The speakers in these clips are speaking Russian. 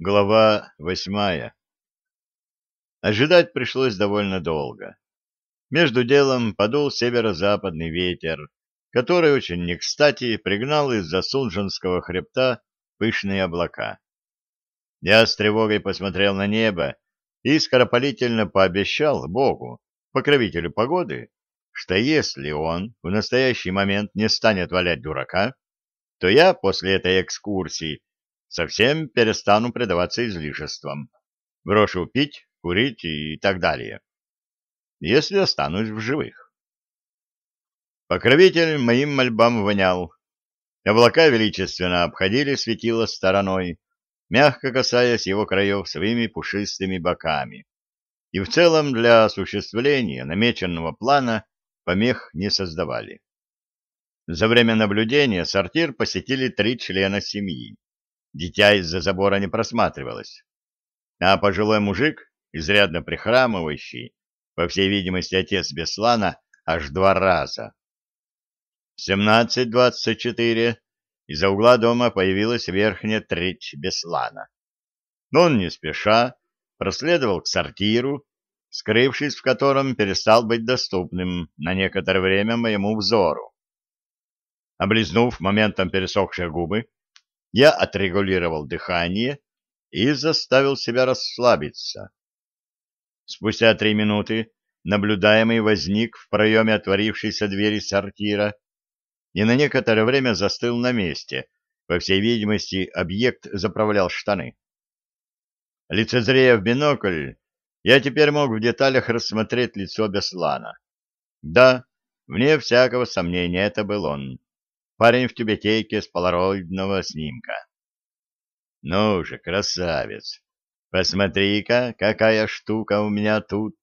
Глава восьмая Ожидать пришлось довольно долго. Между делом подул северо-западный ветер, который очень не кстати пригнал из-за Сунжанского хребта пышные облака. Я с тревогой посмотрел на небо и скоропалительно пообещал Богу, покровителю погоды, что если он в настоящий момент не станет валять дурака, то я после этой экскурсии совсем перестану предаваться излишествам, брошу пить, курить и так далее, если останусь в живых. Покровитель моим мольбам вонял. Облака величественно обходили светило стороной, мягко касаясь его краев своими пушистыми боками. И в целом для осуществления намеченного плана помех не создавали. За время наблюдения сортир посетили три члена семьи. Дитя из-за забора не просматривалось. А пожилой мужик, изрядно прихрамывающий, по всей видимости, отец Беслана, аж два раза. В 17.24 из-за угла дома появилась верхняя треть Беслана. Но он не спеша проследовал к сортиру, скрывшись в котором перестал быть доступным на некоторое время моему взору. Облизнув моментом пересохшие губы, я отрегулировал дыхание и заставил себя расслабиться. Спустя три минуты наблюдаемый возник в проеме отворившейся двери сортира и на некоторое время застыл на месте. По всей видимости, объект заправлял штаны. Лицезрея в бинокль, я теперь мог в деталях рассмотреть лицо Беслана. Да, вне всякого сомнения, это был он парень в тюбетейке с полароидного снимка. Ну же, красавец, посмотри-ка, какая штука у меня тут.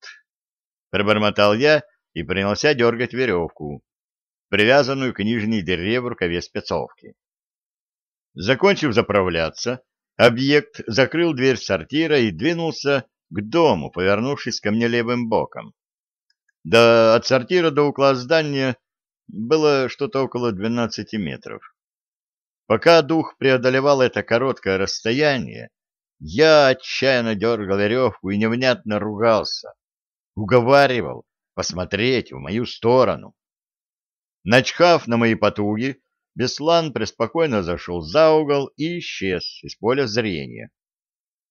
Пробормотал я и принялся дергать веревку, привязанную к нижней дыре в рукаве спецовки. Закончив заправляться, объект закрыл дверь сортира и двинулся к дому, повернувшись ко мне левым боком. Да от сортира до угла здания было что-то около 12 метров. Пока дух преодолевал это короткое расстояние, я отчаянно дергал веревку и невнятно ругался, уговаривал посмотреть в мою сторону. Начхав на мои потуги, Беслан преспокойно зашел за угол и исчез из поля зрения.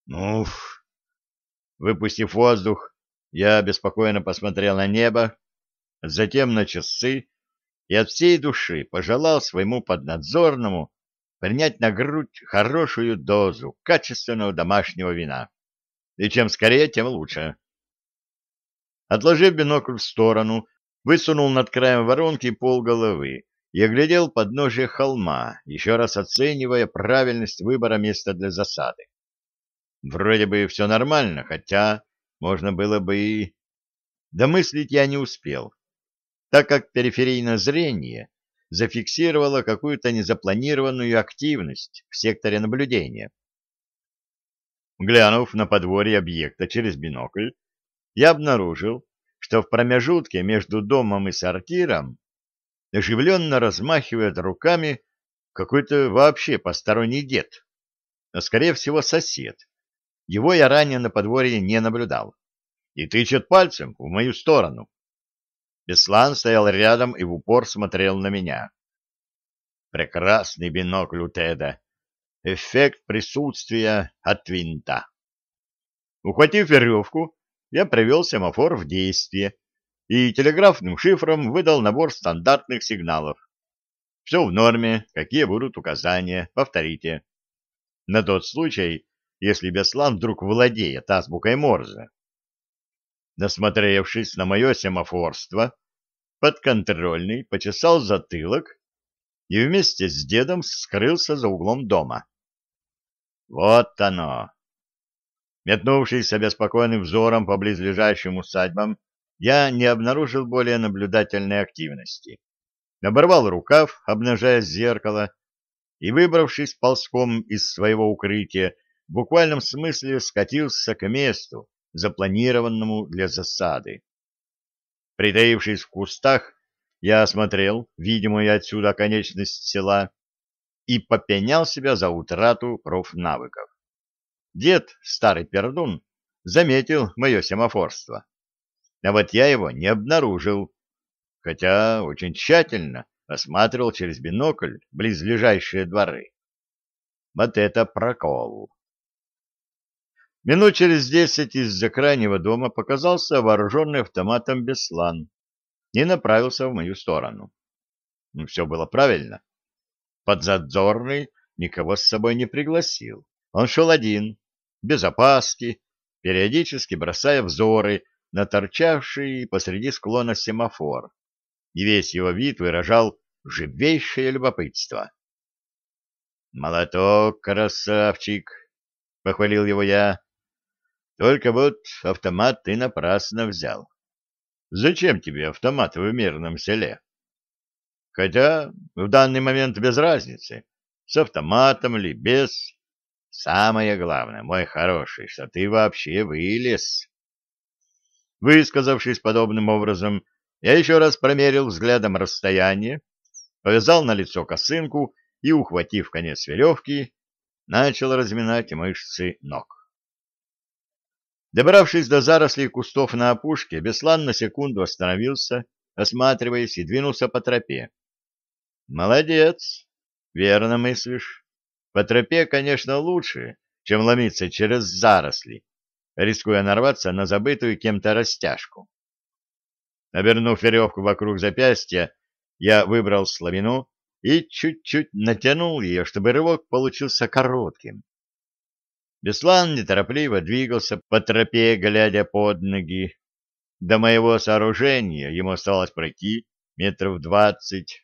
Уф! Выпустив воздух, я беспокойно посмотрел на небо, затем на часы и от всей души пожелал своему поднадзорному принять на грудь хорошую дозу качественного домашнего вина. И чем скорее, тем лучше. Отложив бинокль в сторону, высунул над краем воронки пол головы и оглядел подножие холма, еще раз оценивая правильность выбора места для засады. Вроде бы все нормально, хотя можно было бы и... Домыслить я не успел так как периферийное зрение зафиксировало какую-то незапланированную активность в секторе наблюдения. Глянув на подворье объекта через бинокль, я обнаружил, что в промежутке между домом и сортиром оживленно размахивает руками какой-то вообще посторонний дед, а скорее всего сосед. Его я ранее на подворье не наблюдал. И тычет пальцем в мою сторону. Беслан стоял рядом и в упор смотрел на меня. Прекрасный бинокль у Теда. Эффект присутствия от винта. Ухватив веревку, я привел семафор в действие и телеграфным шифром выдал набор стандартных сигналов. Все в норме, какие будут указания, повторите. На тот случай, если Беслан вдруг владеет азбукой Морзе. Насмотревшись на мое семафорство, подконтрольный почесал затылок и вместе с дедом скрылся за углом дома. Вот оно! Метнувшись обеспокоенным взором по близлежащим усадьбам, я не обнаружил более наблюдательной активности. Оборвал рукав, обнажая зеркало, и, выбравшись ползком из своего укрытия, в буквальном смысле скатился к месту, запланированному для засады. Притаившись в кустах, я осмотрел видимую отсюда конечность села и попенял себя за утрату профнавыков. дед, старый пердун, заметил мое семафорство. А вот я его не обнаружил, хотя очень тщательно осматривал через бинокль близлежащие дворы. Вот это прокол. Минут через десять из-за крайнего дома показался вооруженный автоматом Беслан и направился в мою сторону. Ну, все было правильно. Подзадзорный никого с собой не пригласил. Он шел один, без опаски, периодически бросая взоры на торчавший посреди склона семафор, и весь его вид выражал живейшее любопытство. «Молоток, красавчик!» — похвалил его я. «Только вот автомат ты напрасно взял. Зачем тебе автомат в мирном селе?» «Хотя в данный момент без разницы, с автоматом ли, без. Самое главное, мой хороший, что ты вообще вылез». Высказавшись подобным образом, я еще раз промерил взглядом расстояние, повязал на лицо косынку и, ухватив конец веревки, начал разминать мышцы ног. Добравшись до зарослей кустов на опушке, Беслан на секунду остановился, осматриваясь, и двинулся по тропе. «Молодец! Верно мыслишь. По тропе, конечно, лучше, чем ломиться через заросли, рискуя нарваться на забытую кем-то растяжку». Обернув веревку вокруг запястья, я выбрал слабину и чуть-чуть натянул ее, чтобы рывок получился коротким. Беслан неторопливо двигался по тропе, глядя под ноги. До моего сооружения ему осталось пройти метров двадцать.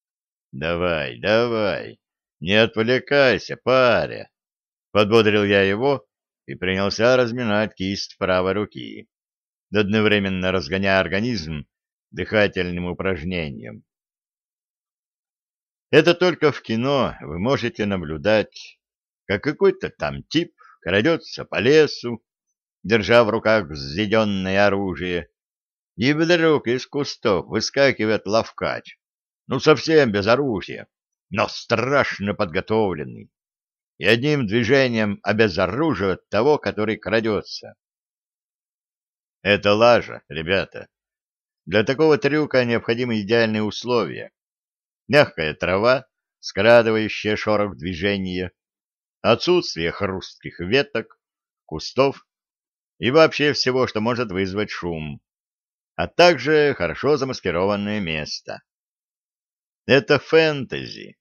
— Давай, давай, не отвлекайся, паря! — подбодрил я его и принялся разминать кисть правой руки, одновременно разгоняя организм дыхательным упражнением. Это только в кино вы можете наблюдать, как какой-то там тип крадется по лесу, держа в руках взведенное оружие, и вдруг из кустов выскакивает ловкач, ну совсем без оружия, но страшно подготовленный, и одним движением обезоруживает того, который крадется. Это лажа, ребята. Для такого трюка необходимы идеальные условия мягкая трава, скрадывающая шорох движения, отсутствие хрустких веток, кустов и вообще всего, что может вызвать шум, а также хорошо замаскированное место. Это фэнтези.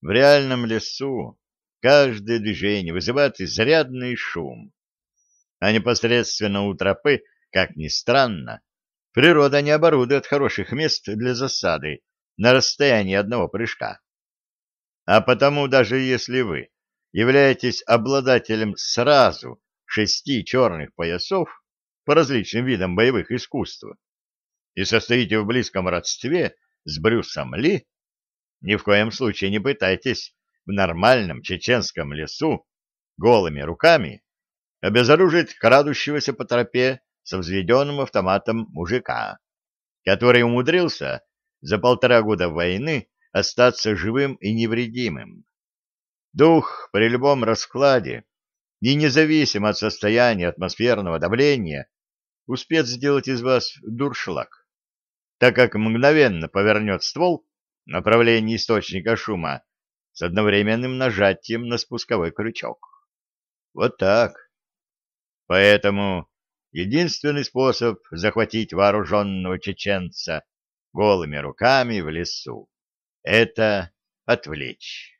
В реальном лесу каждое движение вызывает изрядный шум. А непосредственно у тропы, как ни странно, природа не оборудует хороших мест для засады на расстоянии одного прыжка. А потому даже если вы являетесь обладателем сразу шести черных поясов по различным видам боевых искусств и состоите в близком родстве с Брюсом Ли, ни в коем случае не пытайтесь в нормальном чеченском лесу голыми руками обезоружить крадущегося по тропе со взведенным автоматом мужика, который умудрился за полтора года войны остаться живым и невредимым. Дух при любом раскладе, и независимо от состояния атмосферного давления, успеет сделать из вас дуршлаг, так как мгновенно повернет ствол в направлении источника шума с одновременным нажатием на спусковой крючок. Вот так. Поэтому единственный способ захватить вооруженного чеченца голыми руками в лесу. Это отвлечь.